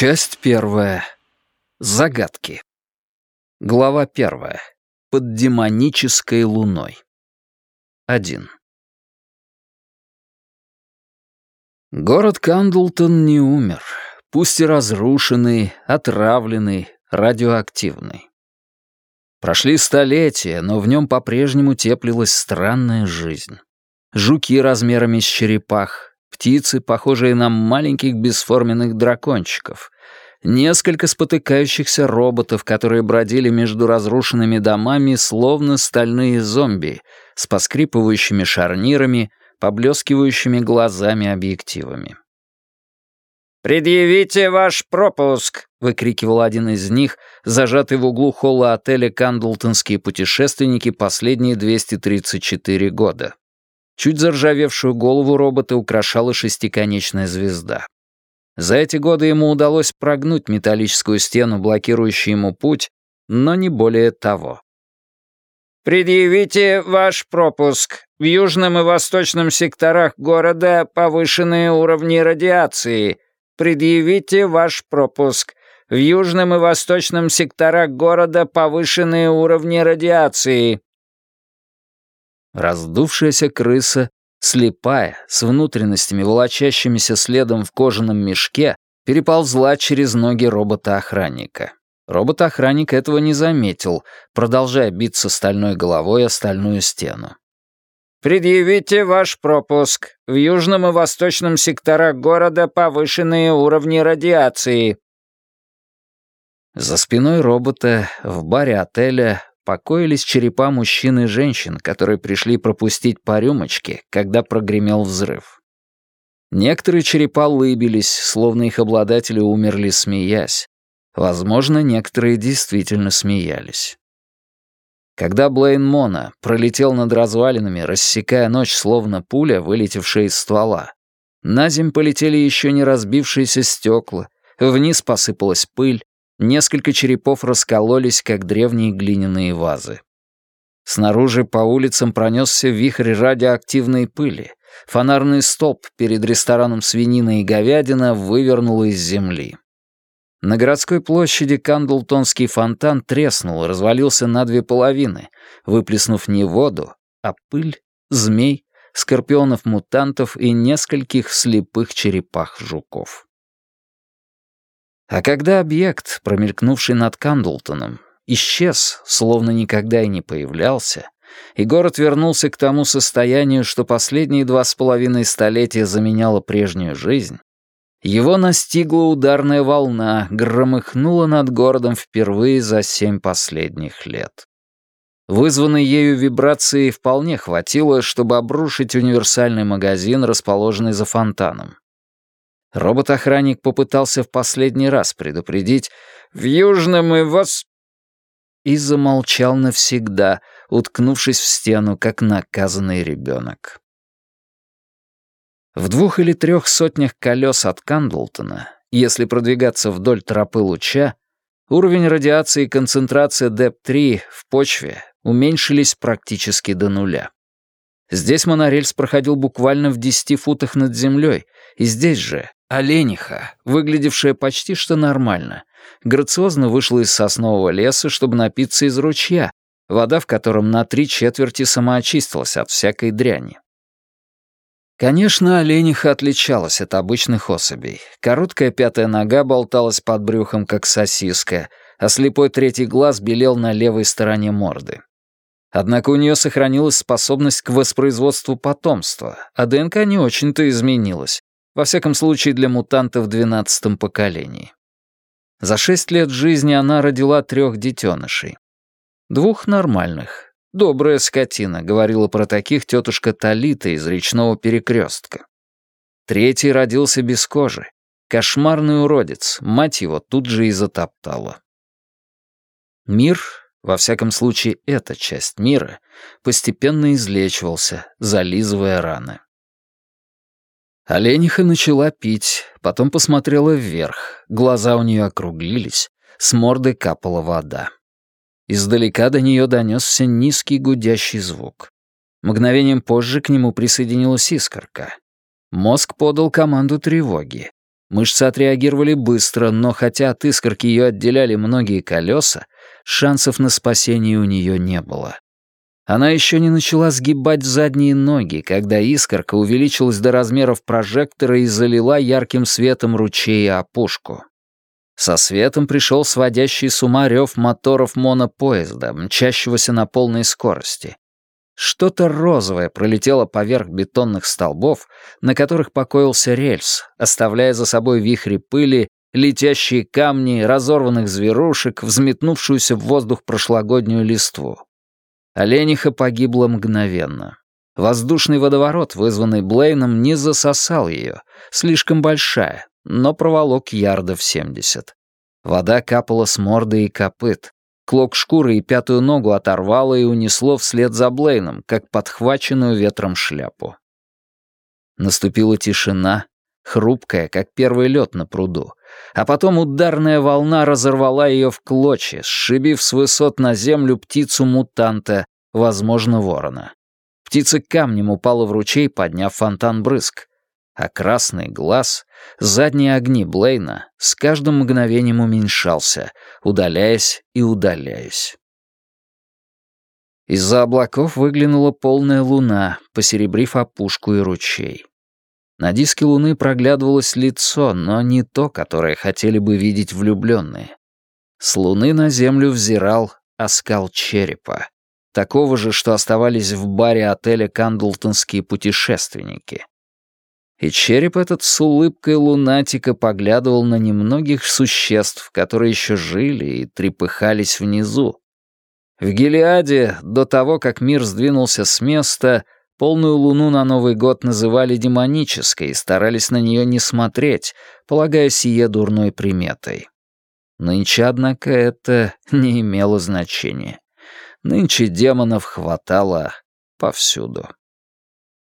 Часть первая. Загадки. Глава первая. Под демонической луной. Один. Город Кандлтон не умер, пусть и разрушенный, отравленный, радиоактивный. Прошли столетия, но в нем по-прежнему теплилась странная жизнь. Жуки размерами с черепах, птицы, похожие на маленьких бесформенных дракончиков, несколько спотыкающихся роботов, которые бродили между разрушенными домами, словно стальные зомби, с поскрипывающими шарнирами, поблескивающими глазами-объективами. «Предъявите ваш пропуск!» — выкрикивал один из них, зажатый в углу холла отеля «Кандлтонские путешественники» последние 234 года. Чуть заржавевшую голову робота украшала шестиконечная звезда. За эти годы ему удалось прогнуть металлическую стену, блокирующую ему путь, но не более того. «Предъявите ваш пропуск. В южном и восточном секторах города повышенные уровни радиации. Предъявите ваш пропуск. В южном и восточном секторах города повышенные уровни радиации. Раздувшаяся крыса, слепая, с внутренностями, волочащимися следом в кожаном мешке, переползла через ноги робота-охранника. Робот-охранник этого не заметил, продолжая биться стальной головой о стальную стену. «Предъявите ваш пропуск. В южном и восточном секторах города повышенные уровни радиации». За спиной робота в баре отеля покоились черепа мужчин и женщин, которые пришли пропустить по рюмочке, когда прогремел взрыв. Некоторые черепа лыбились, словно их обладатели умерли, смеясь. Возможно, некоторые действительно смеялись. Когда Блейн Мона пролетел над развалинами, рассекая ночь словно пуля, вылетевшая из ствола, на земь полетели еще не разбившиеся стекла, вниз посыпалась пыль, Несколько черепов раскололись, как древние глиняные вазы. Снаружи по улицам пронесся вихрь радиоактивной пыли. Фонарный столб перед рестораном «Свинина и говядина» вывернул из земли. На городской площади Кандлтонский фонтан треснул развалился на две половины, выплеснув не воду, а пыль, змей, скорпионов-мутантов и нескольких слепых черепах жуков. А когда объект, промелькнувший над Кандлтоном, исчез, словно никогда и не появлялся, и город вернулся к тому состоянию, что последние два с половиной столетия заменяло прежнюю жизнь, его настигла ударная волна, громыхнула над городом впервые за семь последних лет. Вызванной ею вибрации вполне хватило, чтобы обрушить универсальный магазин, расположенный за фонтаном. Робот-охранник попытался в последний раз предупредить «В Южном и Вос...» и замолчал навсегда, уткнувшись в стену, как наказанный ребенок. В двух или трех сотнях колес от Кандлтона, если продвигаться вдоль тропы луча, уровень радиации и концентрация ДЭП-3 в почве уменьшились практически до нуля. Здесь монорельс проходил буквально в десяти футах над землей, и здесь же Олениха, выглядевшая почти что нормально, грациозно вышла из соснового леса, чтобы напиться из ручья, вода в котором на три четверти самоочистилась от всякой дряни. Конечно, олениха отличалась от обычных особей. Короткая пятая нога болталась под брюхом, как сосиска, а слепой третий глаз белел на левой стороне морды. Однако у нее сохранилась способность к воспроизводству потомства, а ДНК не очень-то изменилась, во всяком случае, для мутанта в двенадцатом поколении. За шесть лет жизни она родила трех детенышей. Двух нормальных. Добрая скотина, говорила про таких тетушка Талита из речного перекрестка. Третий родился без кожи. Кошмарный уродец, мать его тут же и затоптала. Мир, во всяком случае эта часть мира, постепенно излечивался, зализывая раны. Олениха начала пить, потом посмотрела вверх, глаза у нее округлились, с морды капала вода. Издалека до нее донесся низкий гудящий звук. Мгновением позже к нему присоединилась искорка. Мозг подал команду тревоги. Мышцы отреагировали быстро, но хотя от искорки ее отделяли многие колеса, шансов на спасение у нее не было. Она еще не начала сгибать задние ноги, когда искорка увеличилась до размеров прожектора и залила ярким светом ручей и опушку. Со светом пришел сводящий с ума рев моторов монопоезда, мчащегося на полной скорости. Что-то розовое пролетело поверх бетонных столбов, на которых покоился рельс, оставляя за собой вихри пыли, летящие камни, разорванных зверушек, взметнувшуюся в воздух прошлогоднюю листву. Олениха погибла мгновенно. Воздушный водоворот, вызванный Блейном, не засосал ее, слишком большая, но проволок ярдов семьдесят. Вода капала с морды и копыт. Клок шкуры и пятую ногу оторвало и унесло вслед за Блейном, как подхваченную ветром шляпу. Наступила тишина, хрупкая, как первый лед на пруду, а потом ударная волна разорвала ее в клочья, сшибив с высот на землю птицу-мутанта, возможно, ворона. Птица камнем упала в ручей, подняв фонтан брызг. А красный глаз, задние огни Блейна, с каждым мгновением уменьшался, удаляясь и удаляясь. Из-за облаков выглянула полная луна, посеребрив опушку и ручей. На диске Луны проглядывалось лицо, но не то, которое хотели бы видеть влюбленные. С Луны на Землю взирал оскал черепа, такого же, что оставались в баре отеля «Кандлтонские путешественники». И череп этот с улыбкой лунатика поглядывал на немногих существ, которые еще жили и трепыхались внизу. В Гелиаде, до того, как мир сдвинулся с места, Полную луну на Новый год называли демонической и старались на нее не смотреть, полагая сие дурной приметой. Нынче, однако, это не имело значения. Нынче демонов хватало повсюду.